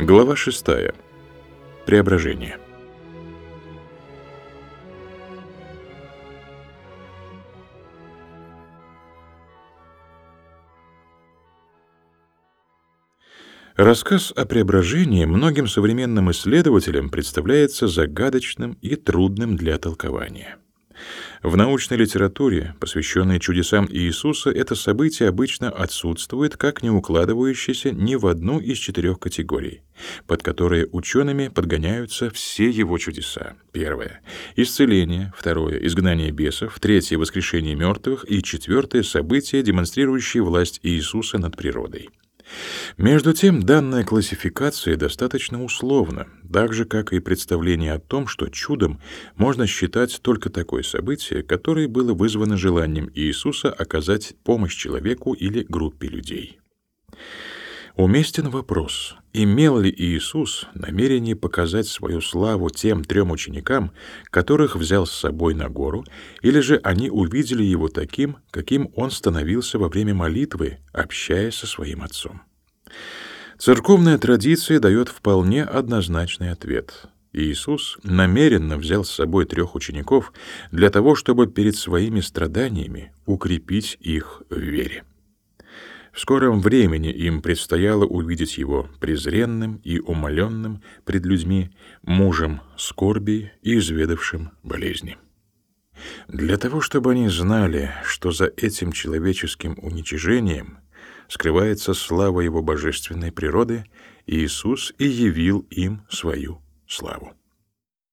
Глава 6. Преображение. Рассказ о преображении многим современным исследователям представляется загадочным и трудным для толкования. В научной литературе, посвященной чудесам Иисуса, это событие обычно отсутствует как не укладывающееся ни в одну из четырех категорий, под которые учеными подгоняются все его чудеса. Первое — исцеление, второе — изгнание бесов, третье — воскрешение мертвых и четвертое — событие, демонстрирующее власть Иисуса над природой. Между тем, данная классификация достаточно условна, так же, как и представление о том, что чудом можно считать только такое событие, которое было вызвано желанием Иисуса оказать помощь человеку или группе людей. Уместен вопрос, имел ли Иисус намерение показать свою славу тем трем ученикам, которых взял с собой на гору, или же они увидели его таким, каким он становился во время молитвы, общаясь со своим отцом? Церковная традиция дает вполне однозначный ответ. Иисус намеренно взял с собой трех учеников для того, чтобы перед своими страданиями укрепить их в вере. В скором времени им предстояло увидеть его презренным и умоленным пред людьми, мужем скорби и изведавшим болезни. Для того, чтобы они знали, что за этим человеческим уничижением скрывается слава его божественной природы, Иисус и явил им свою славу.